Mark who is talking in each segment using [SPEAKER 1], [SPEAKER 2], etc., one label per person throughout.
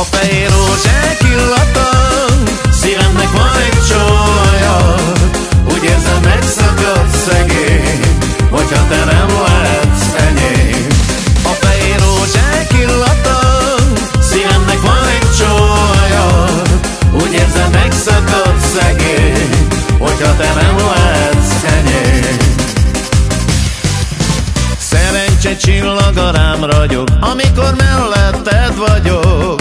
[SPEAKER 1] A fehér rózsák illata Szívemnek van egy csója. Úgy érzem megszakadt szegény Hogyha te nem lehetsz enyém. A fehér rózsák illata Szívemnek van egy csója. Úgy érzem megszakadt szegény Hogyha te nem lehetsz enyém. Szerencse csillaga rám ragyog Amikor melletted vagyok.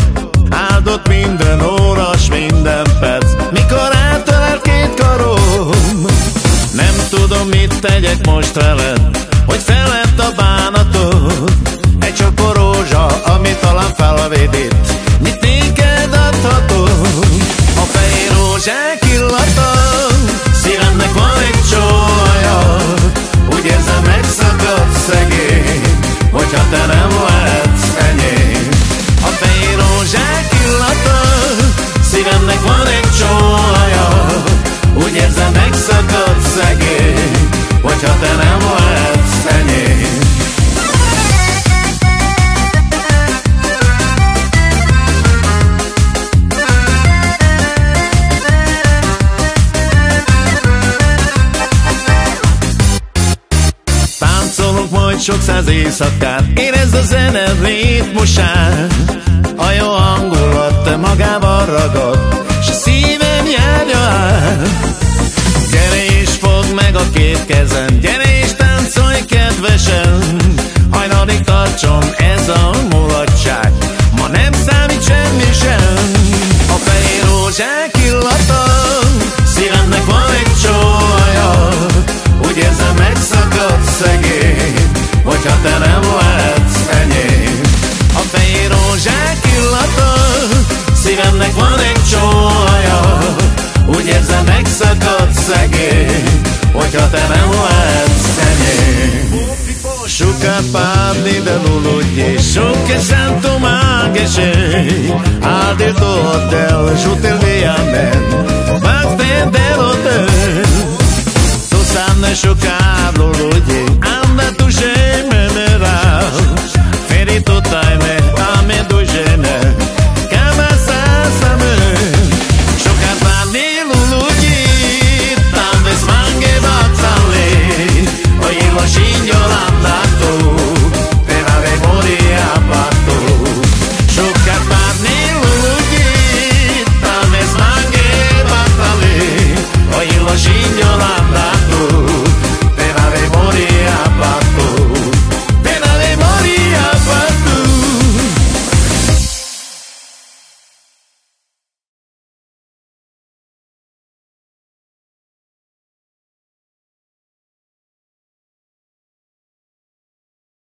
[SPEAKER 1] Áldott minden óra, minden perc. Mikor eltölel két karom? Nem tudom, mit tegyek most veled Hogy felett a bánatod. Egy csokor rózsa, ami talán felvédít Mit néked adhatok A fehér rózsák illata Szívemnek van egy csója. Úgy érzem megszakad szegény Hogyha te nem Majd sok száz éjszakát Érezd a zene ritmusát. A jó hangulat te magával ragad S a szívem járja át Gyere és fogd meg a két kezem Gyere és táncolj kedvesen. Hajnalig tartson ez Hogyha te nem lehetsz enyém. A fehér rózsák illata Szívemnek van egy csója. Úgy érzem megszakad szegény Hogyha te nem lehetsz enyém. Shuka parli de lulugye Shuka santo maghe Al de hotel Jutel 慢慢走。